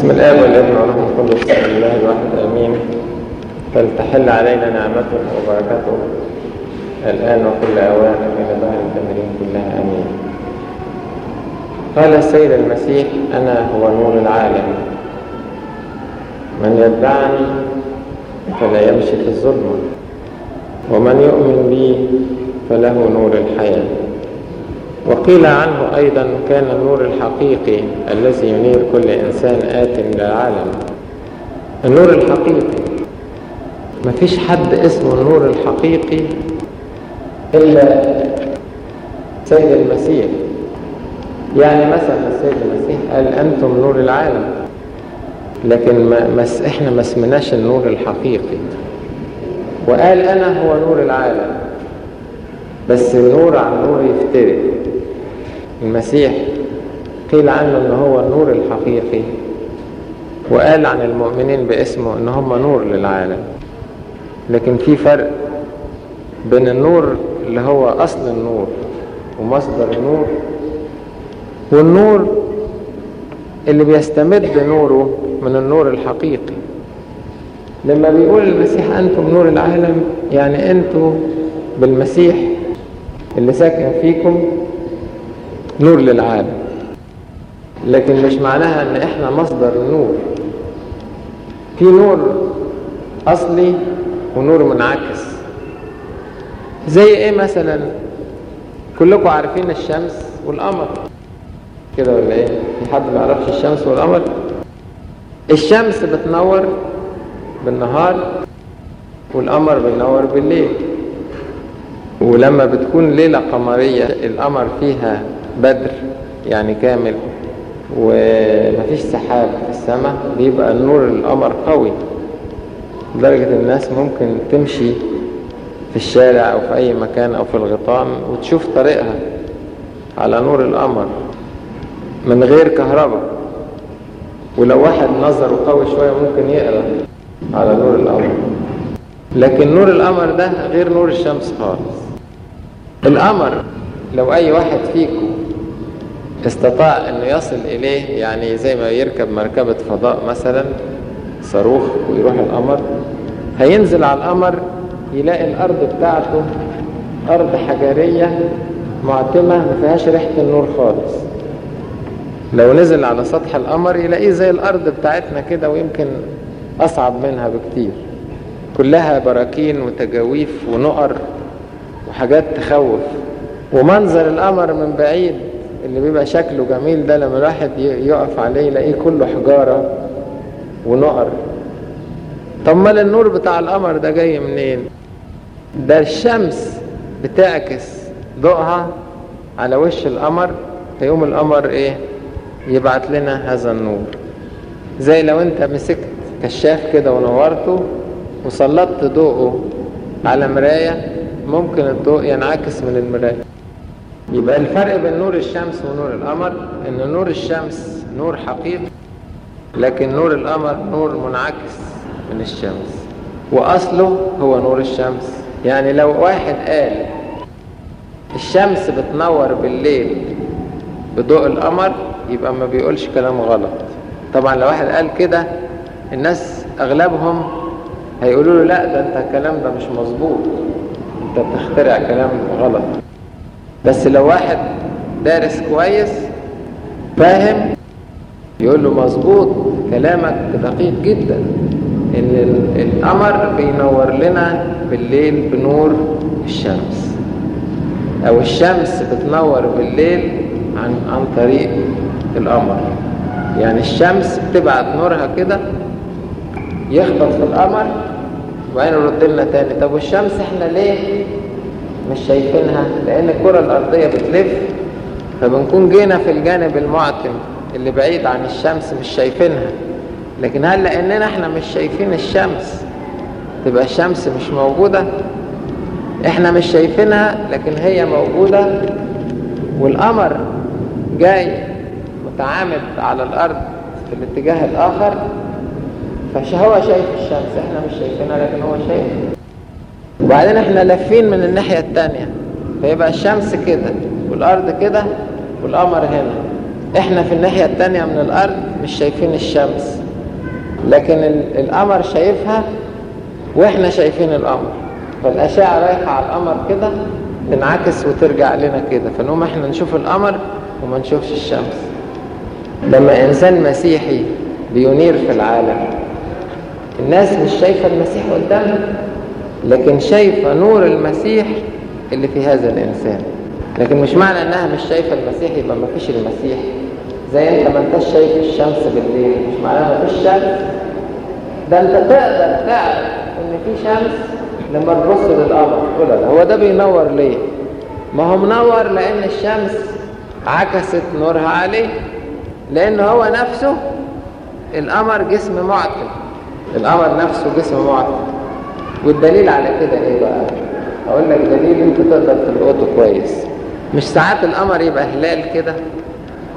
بسم الله والإبن والروح القدس الله الواحد آمين. فلتحل علينا نعمته وبركته الآن وكل أوان إلى ظهر التمرين كلها آمين. قال السيد المسيح أنا هو نور العالم. من يتبعني فلا يمشي في الظلمة ومن يؤمن بي فله نور الحياة. وقيل عنه أيضا كان النور الحقيقي الذي ينير كل إنسان آت العالم النور الحقيقي. ما فيش حد اسمه النور الحقيقي إلا سيد المسيح. يعني مثلا السيد المسيح قال أنتم نور العالم لكن ما مس إحنا ما اسمناش النور الحقيقي. وقال أنا هو نور العالم بس النور عن نور يفترق المسيح. قيل عنه ان هو النور الحقيقي وقال عن المؤمنين باسمه إن هم نور للعالم. لكن في فرق بين النور اللي هو أصل النور ومصدر النور والنور اللي بيستمد نوره من النور الحقيقي. لما بيقول المسيح أنتم نور العالم يعني أنتم بالمسيح اللي ساكن فيكم نور للعالم. لكن مش معناها إن إحنا مصدر النور في نور أصلي ونور منعكس. زي إيه مثلا؟ كلكم عارفين الشمس والقمر. كده ولا إيه؟ في حد ما يعرفش الشمس والقمر؟ الشمس بتنور بالنهار والقمر بينور بالليل. ولما بتكون ليلة قمرية القمر فيها بدر يعني كامل ومفيش سحاب في السماء بيبقى نور القمر قوي. لدرجة الناس ممكن تمشي في الشارع أو في أي مكان أو في الغيطان وتشوف طريقها على نور القمر من غير كهرباء. ولو واحد نظره قوي شوية ممكن يقرأ على نور القمر. لكن نور القمر ده غير نور الشمس خالص. القمر لو أي واحد فيكم استطاع انه يصل إليه يعني زي ما يركب مركبة فضاء مثلا صاروخ ويروح القمر هينزل على القمر يلاقي الأرض بتاعته أرض حجرية معتمة ما فيهاش ريحة النور خالص. لو نزل على سطح القمر يلاقيه زي الأرض بتاعتنا كده ويمكن أصعب منها بكتير. كلها براكين وتجاويف ونقر وحاجات تخوف. ومنظر القمر من بعيد اللي بيبقى شكله جميل ده لما الواحد يقف عليه يلاقيه كله حجارة ونقر. طب مال النور بتاع القمر ده جاي منين؟ ده الشمس بتعكس ضوءها على وش القمر فيقوم القمر إيه؟ يبعت لنا هذا النور. زي لو أنت مسكت كشاف كده ونورته وسلطت ضوءه على مراية ممكن الضوء ينعكس من المراية. يبقى الفرق بين نور الشمس ونور القمر إن نور الشمس نور حقيقي لكن نور القمر نور منعكس من الشمس. وأصله هو نور الشمس. يعني لو واحد قال الشمس بتنور بالليل بضوء القمر يبقى ما بيقولش كلام غلط. طبعا لو واحد قال كده الناس أغلبهم هيقولوا له لا ده أنت الكلام ده مش مظبوط. أنت بتخترع كلام غلط. بس لو واحد دارس كويس فاهم؟ يقول له مظبوط كلامك دقيق جدا. إن القمر بينور لنا بالليل بنور الشمس. أو الشمس بتنور بالليل عن عن طريق القمر. يعني الشمس بتبعت نورها كده يخبط في القمر وبعدين يرد لنا تاني. طب والشمس إحنا ليه مش شايفينها لأن الكرة الأرضية بتلف. فبنكون جينا في الجانب المعتم اللي بعيد عن الشمس مش شايفينها. لكن هل لأننا إحنا مش شايفين الشمس تبقى الشمس مش موجودة؟ إحنا مش شايفينها لكن هي موجودة. والقمر جاي متعامد على الأرض في الاتجاه الآخر. فهو شايف الشمس إحنا مش شايفينها لكن هو شايف. وبعدين إحنا لافين من الناحية التانية؟ فيبقى الشمس كده والأرض كده والقمر هنا. إحنا في الناحية التانية من الأرض مش شايفين الشمس. لكن القمر شايفها وإحنا شايفين القمر. فالأشعة رايحة على القمر كده تنعكس وترجع لنا كده. فنقوم إحنا نشوف القمر وما نشوفش الشمس. لما إنسان مسيحي بينير في العالم الناس مش شايفة المسيح قدامها لكن شايفة نور المسيح اللي في هذا الإنسان. لكن مش معنى إنها مش شايفة المسيح يبقى ما فيش المسيح. زي أنت ما أنتش شايف الشمس بالليل مش معناها ما فيش شمس. ده أنت تقدر تعرف إن في شمس لما تبص للقمر. تقول هو ده بينور ليه؟ ما هو منور لأن الشمس عكست نورها عليه. لأن هو نفسه القمر جسم معتم القمر نفسه جسم معتم والدليل على كده إيه بقى؟ أقول لك دليل أنت تقدر تلقطه كويس. مش ساعات القمر يبقى هلال كده؟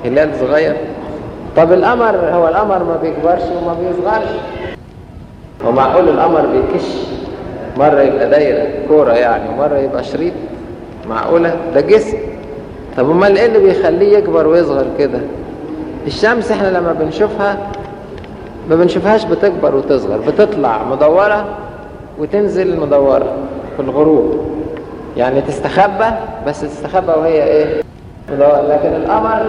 هلال صغير؟ طب القمر هو القمر ما بيكبرش وما بيصغرش. هو معقول القمر بيكش؟ مرة يبقى دايرة كورة يعني ومرة يبقى شريط. معقولة؟ ده جسم. طب أمال إيه اللي بيخليه يكبر ويصغر كده؟ الشمس إحنا لما بنشوفها ما بنشوفهاش بتكبر وتصغر بتطلع مدورة وتنزل مدورة في الغروب. يعني تستخبى بس تستخبى وهي إيه؟ مدورة. لكن القمر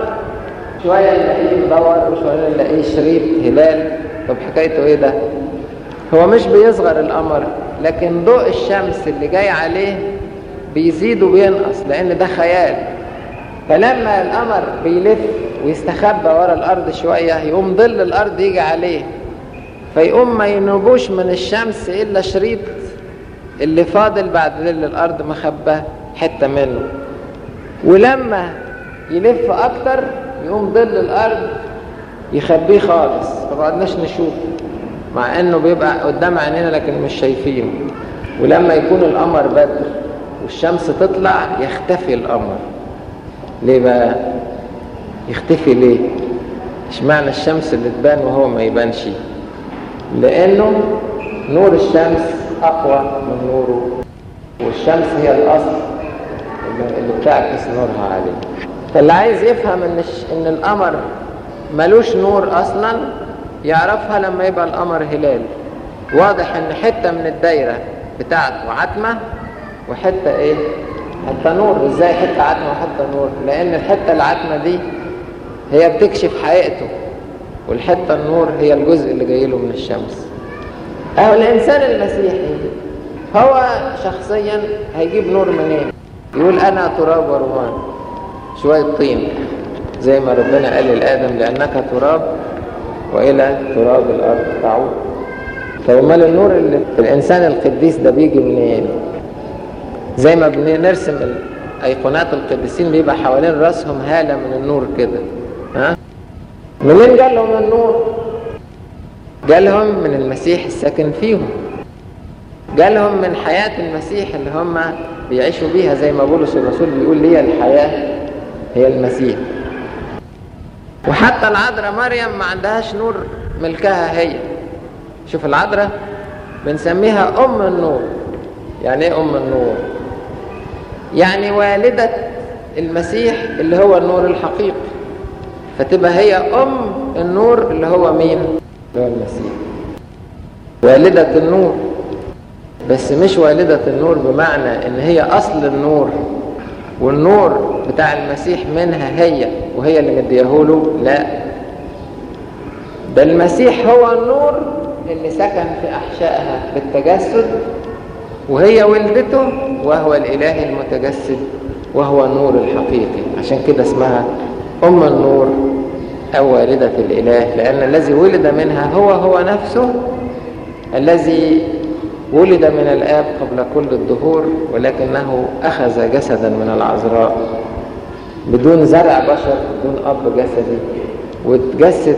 شوية نلاقيه مدور وشوية نلاقيه شريط هلال. طب حكايته إيه ده؟ هو مش بيصغر القمر لكن ضوء الشمس اللي جاي عليه بيزيد وبينقص لأن ده خيال. فلما القمر بيلف ويستخبى ورا الأرض شوية يقوم ظل الأرض يجي عليه. فيقوم ما ينوبوش من الشمس إلا شريط اللي فاضل بعد ظل الأرض مخبى حتة منه. ولما يلف أكتر يقوم ظل الأرض يخبيه خالص. فمقعدناش نشوفه مع إنه بيبقى قدام عينينا لكن مش شايفينه ولما يكون القمر بدر والشمس تطلع يختفي القمر. ليه بقى؟ يختفي ليه؟ اشمعنى الشمس اللي تبان وهو ما يبانش؟ لأنه نور الشمس أقوى من نوره. والشمس هي الأصل اللي بتعكس نورها عليه. فاللي عايز يفهم إن إن القمر ملوش نور أصلا يعرفها لما يبقى القمر هلال. واضح إن حتة من الدايرة بتاعته عتمة وحتة إيه؟ حتة نور. إزاي حتة عتمة وحتة نور؟ لأن الحتة العتمة دي هي بتكشف حقيقته. والحتة النور هي الجزء اللي جاي له من الشمس. أهو الإنسان المسيحي هو شخصيا هيجيب نور منين؟ يقول أنا تراب ورمان شوية طين زي ما ربنا قال لآدم لأنك تراب وإلى تراب الأرض تعود. فامال النور اللي الإنسان القديس ده بيجي منين؟ زي ما بنرسم أيقونات القديسين بيبقى حوالين رأسهم هالة من النور كده ها؟ منين جالهم النور؟ جالهم من المسيح الساكن فيهم. جالهم من حياة المسيح اللي هم بيعيشوا بيها زي ما بولس الرسول بيقول لي الحياة هي المسيح. وحتى العذراء مريم ما عندهاش نور ملكها هي. شوف العذراء بنسميها أم النور. يعني إيه أم النور؟ يعني والدة المسيح اللي هو النور الحقيقي. فتبقى هي أم النور اللي هو مين؟ اللي هو المسيح. والدة النور. بس مش والدة النور بمعنى إن هي أصل النور. والنور بتاع المسيح منها هي وهي اللي مديهوله لا. ده المسيح هو النور اللي سكن في أحشائها بالتجسد وهي ولدته وهو الإله المتجسد وهو النور الحقيقي. عشان كده اسمها أم النور أو والدة الإله لأن الذي ولد منها هو هو نفسه. الذي ولد من الآب قبل كل الدهور ولكنه أخذ جسدا من العذراء بدون زرع بشر بدون أب جسدي واتجسد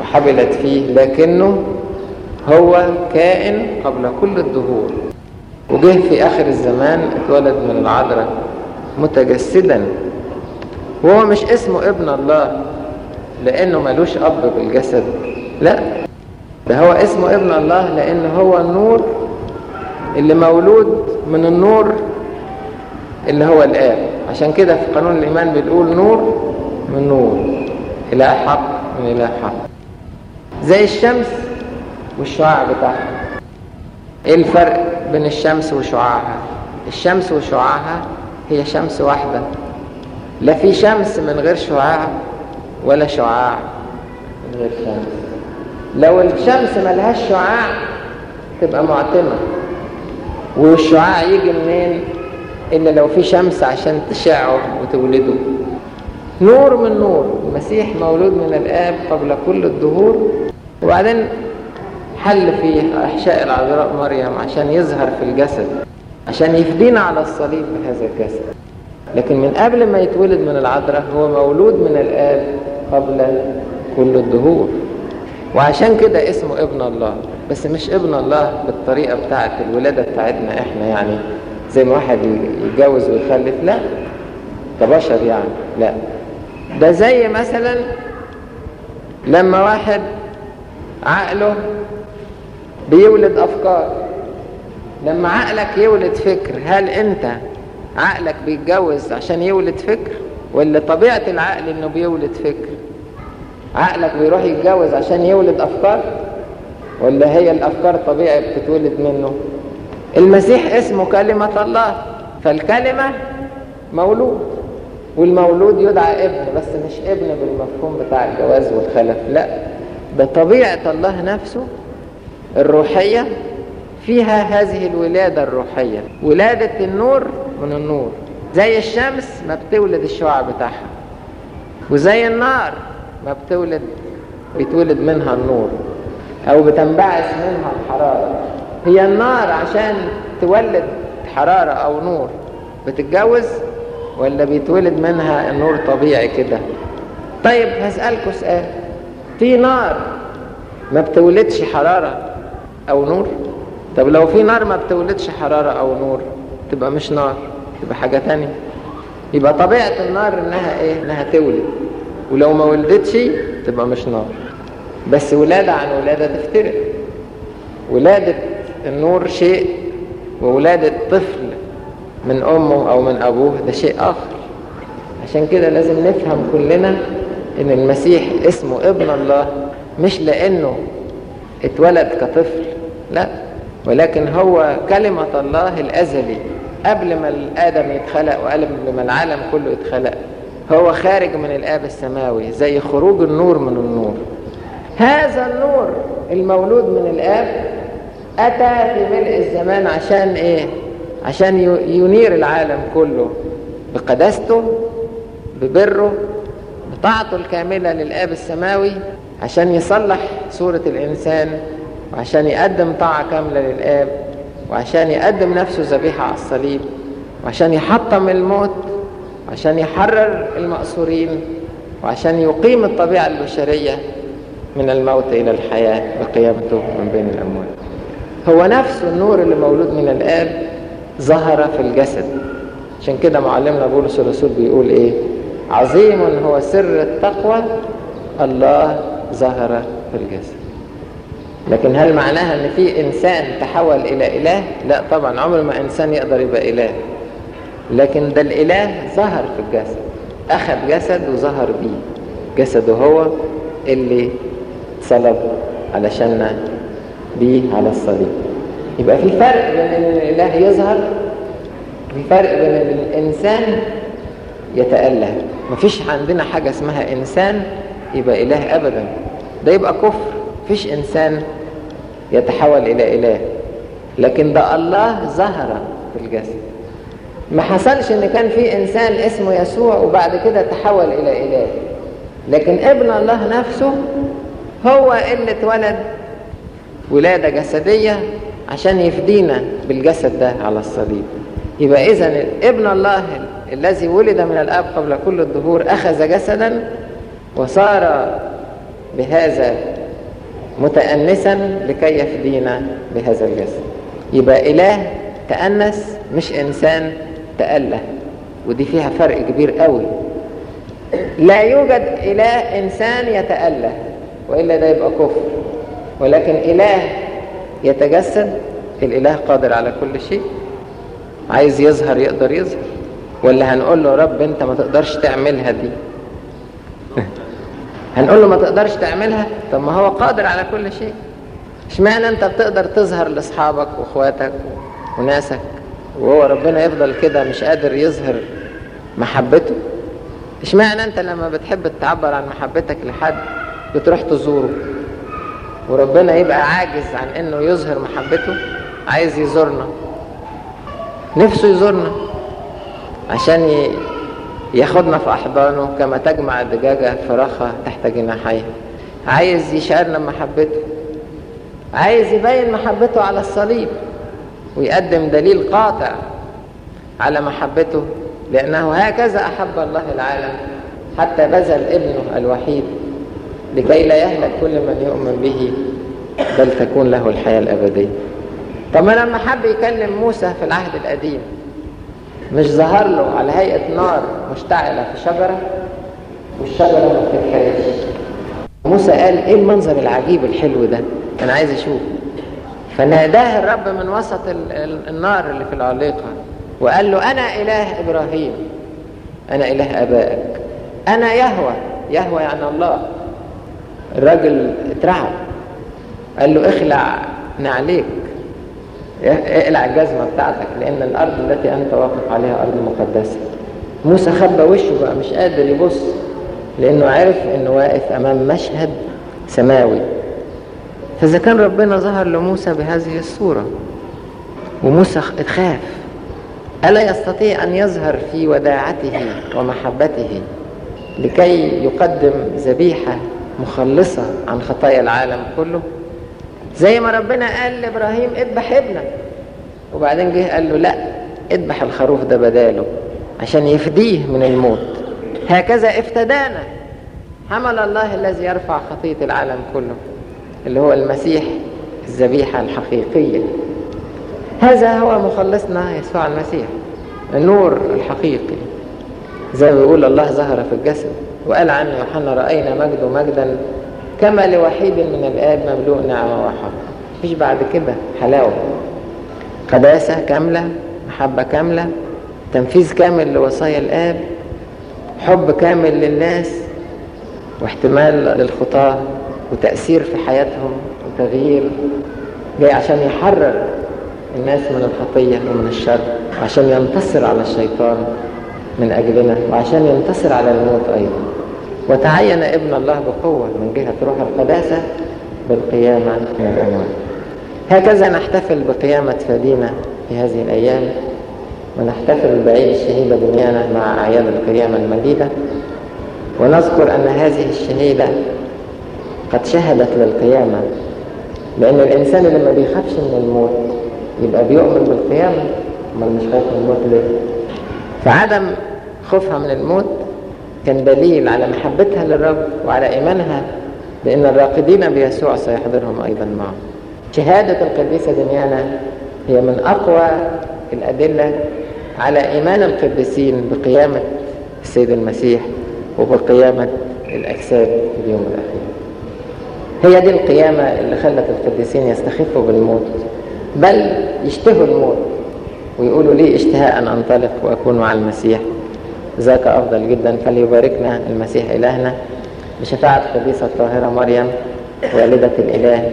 وحبلت فيه لكنه هو كائن قبل كل الدهور. وجه في آخر الزمان اتولد من العذراء متجسدا. وهو مش اسمه ابن الله لأنه ملوش أب بالجسد. لا ده هو اسمه ابن الله لأن هو النور اللي مولود من النور اللي هو الآب. عشان كده في قانون الإيمان بنقول نور من نور إله حق من إله حق. زي الشمس والشعاع بتاعها. إيه الفرق بين الشمس وشعاعها؟ الشمس وشعاعها هي شمس واحدة. لا في شمس من غير شعاع ولا شعاع من غير شمس. لو الشمس ملهاش شعاع تبقى معتمة. والشعاع يجي منين؟ إلا لو في شمس عشان تشعه وتولده. نور من نور. المسيح مولود من الآب قبل كل الدهور. وبعدين حل في أحشاء العذراء مريم عشان يظهر في الجسد عشان يفدينا على الصليب بهذا الجسد. لكن من قبل ما يتولد من العذراء هو مولود من الآب قبل كل الدهور. وعشان كده اسمه ابن الله. بس مش ابن الله بالطريقة بتاعت الولادة بتاعتنا إحنا يعني زي ما واحد يتجوز ويخلف. لا كبشر يعني. لا. ده زي مثلا لما واحد عقله بيولد أفكار. لما عقلك يولد فكر هل أنت عقلك بيتجوز عشان يولد فكر؟ ولا طبيعة العقل إنه بيولد فكر؟ عقلك بيروح يتجوز عشان يولد أفكار؟ ولا هي الأفكار طبيعي بتتولد منه؟ المسيح اسمه كلمة الله فالكلمة مولود والمولود يدعى ابن بس مش ابن بالمفهوم بتاع الجواز والخلف لا. ده طبيعة الله نفسه الروحية فيها هذه الولادة الروحية. ولادة النور من النور. زي الشمس ما بتولد الشعاع بتاعها وزي النار ما بتولد بيتولد منها النور أو بتنبعث منها الحرارة. هي النار عشان تولد حرارة أو نور بتتجوز ولا بيتولد منها النور طبيعي كده؟ طيب هسألكوا سؤال في نار ما بتولدش حرارة أو نور؟ طب لو في نار ما بتولدش حرارة أو نور تبقى مش نار تبقى حاجة تانية. يبقى طبيعة النار إنها إيه؟ إنها تولد. ولو ما ولدتش تبقى مش نار. بس ولادة عن ولادة تفترق. ولادة النور شيء وولادة طفل من أمه أو من أبوه ده شيء آخر. عشان كده لازم نفهم كلنا إن المسيح اسمه ابن الله مش لأنه اتولد كطفل لا. ولكن هو كلمة الله الأزلي. قبل ما الآدم يتخلق وقبل ما العالم كله يتخلق هو خارج من الآب السماوي زي خروج النور من النور هذا النور المولود من الآب أتى في ملء الزمان عشان إيه؟ عشان ينير العالم كله بقداسته ببره بطاعته الكاملة للآب السماوي عشان يصلح صورة الإنسان وعشان يقدم طاعة كاملة للآب وعشان يقدم نفسه ذبيحة على الصليب وعشان يحطم الموت وعشان يحرر المأسورين وعشان يقيم الطبيعة البشرية من الموت إلى الحياة وقيامته من بين الأموات هو نفسه النور اللي مولود من الآب ظهر في الجسد. عشان كده معلمنا بولس الرسول بيقول إيه؟ عظيم هو سر التقوى الله ظهر في الجسد. لكن هل معناها إن في إنسان تحول إلى إله؟ لا طبعا عمر ما إنسان يقدر يبقى إله. لكن ده الإله ظهر في الجسد. أخذ جسد وظهر بيه. جسده هو اللي صلب علشان بيه على الصليب. يبقى في فرق بين إن الإله يظهر في فرق بين إن الإنسان يتأله. مفيش عندنا حاجة اسمها إنسان يبقى إله ابدا. ده يبقى كفر. مفيش إنسان يتحول إلى إله. لكن ده الله ظهر في الجسد. ما حصلش إن كان في إنسان اسمه يسوع وبعد كده تحول إلى إله. لكن ابن الله نفسه هو اللي اتولد ولادة جسدية عشان يفدينا بالجسد ده على الصليب. يبقى إذا ابن الله الذي ولد من الآب قبل كل الدهور أخذ جسدا وصار بهذا متأنسا لكي يفدينا بهذا الجسد يبقى إله تأنس مش إنسان تأله. ودي فيها فرق كبير قوي. لا يوجد إله إنسان يتأله وإلا ده يبقى كفر. ولكن إله يتجسد الإله قادر على كل شيء. عايز يظهر يقدر يظهر. ولا هنقول له رب أنت ما تقدرش تعملها دي. هنقول له ما تقدرش تعملها؟ طب ما هو قادر على كل شيء. اشمعنى انت بتقدر تظهر لاصحابك واخواتك وناسك؟ وهو ربنا يفضل كده مش قادر يظهر محبته؟ اشمعنى انت لما بتحب تعبر عن محبتك لحد بتروح تزوره؟ وربنا يبقى عاجز عن انه يظهر محبته عايز يزورنا. نفسه يزورنا عشان. ياخدنا في أحضانه كما تجمع الدجاجة فراخها تحت جناحيها عايز يشعرنا بمحبته عايز يبين محبته على الصليب ويقدم دليل قاطع على محبته لأنه هكذا أحب الله العالم حتى بذل ابنه الوحيد لكي لا يهلك كل من يؤمن به بل تكون له الحياة الأبدية. طب ما لما حب يكلم موسى في العهد القديم مش ظهر له على هيئة نار مشتعلة في شجرة؟ والشجرة ما بتتحرقش. موسى قال إيه المنظر العجيب الحلو ده؟ أنا عايز أشوف. فناداه الرب من وسط ال ال النار اللي في العليقة وقال له أنا إله إبراهيم. أنا إله آبائك. أنا يهوى. يهوى يعني الله. الراجل اترعب. قال له اخلع نعليك اقلع الجزمة بتاعتك؟ لأن الأرض التي أنت واقف عليها أرض مقدسة. موسى خبى وشه بقى مش قادر يبص لأنه عرف أنه واقف أمام مشهد سماوي. فإذا كان ربنا ظهر لموسى بهذه الصورة وموسى اتخاف. ألا يستطيع أن يظهر في وداعته ومحبته لكي يقدم ذبيحة مخلصة عن خطايا العالم كله؟ زي ما ربنا قال لإبراهيم اذبح ابنك. وبعدين جه قال له لا اذبح الخروف ده بداله عشان يفديه من الموت. هكذا افتدانا. حمل الله الذي يرفع خطية العالم كله اللي هو المسيح الذبيحة الحقيقية. هذا هو مخلصنا يسوع المسيح النور الحقيقي. زي ما بيقول الله ظهر في الجسد وقال عنه يوحنا رأينا مجده مجدا كما لوحيد من الآب مملوء نعمة وحق. مفيش بعد كده حلاوة. قداسة كاملة محبة كاملة تنفيذ كامل لوصايا الآب حب كامل للناس واحتمال للخطاة وتأثير في حياتهم وتغيير. جاي عشان يحرر الناس من الخطية ومن الشر وعشان ينتصر على الشيطان من أجلنا وعشان ينتصر على الموت أيضا. وتعين ابن الله بقوة من جهة روح القداسة بالقيامة من الأموات هكذا نحتفل بقيامة فدينا في هذه الأيام ونحتفل بعيد الشهيدة دنيانا مع أعياد القيامة المجيدة ونذكر أن هذه الشهيدة قد شهدت للقيامة لأن الإنسان اللي ما بيخافش من الموت يبقى بيؤمن بالقيامة أمال مش خايف من الموت ليه؟ فعدم خوفها من الموت كان دليل على محبتها للرب وعلى إيمانها بأن الراقدين بيسوع سيحضرهم أيضا معه. شهادة القديسة دنيانا هي من أقوى الأدلة على إيمان القديسين بقيامة السيد المسيح وبقيامة الأجساد في اليوم الأخير. هي دي القيامة اللي خلت القديسين يستخفوا بالموت بل يشتهوا الموت ويقولوا لي اشتهاء أن أنطلق وأكون مع المسيح. ذاك أفضل جدا. فليباركنا المسيح إلهنا بشفاعة القديسة الطاهرة مريم والدة الإله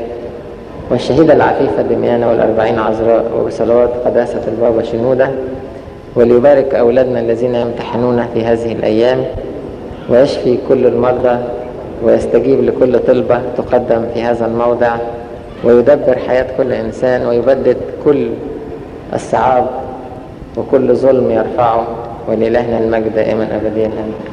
والشهيدة العفيفة دميانة والأربعين عذراء وبصلوات قداسة البابا شنودة وليبارك أولادنا الذين يمتحنون في هذه الأيام ويشفي كل المرضى ويستجيب لكل طلبة تقدم في هذا الموضع ويدبر حياة كل إنسان ويبدد كل الصعاب وكل ظلم يرفعه. ولإلهنا المجد دائما أبديا آمين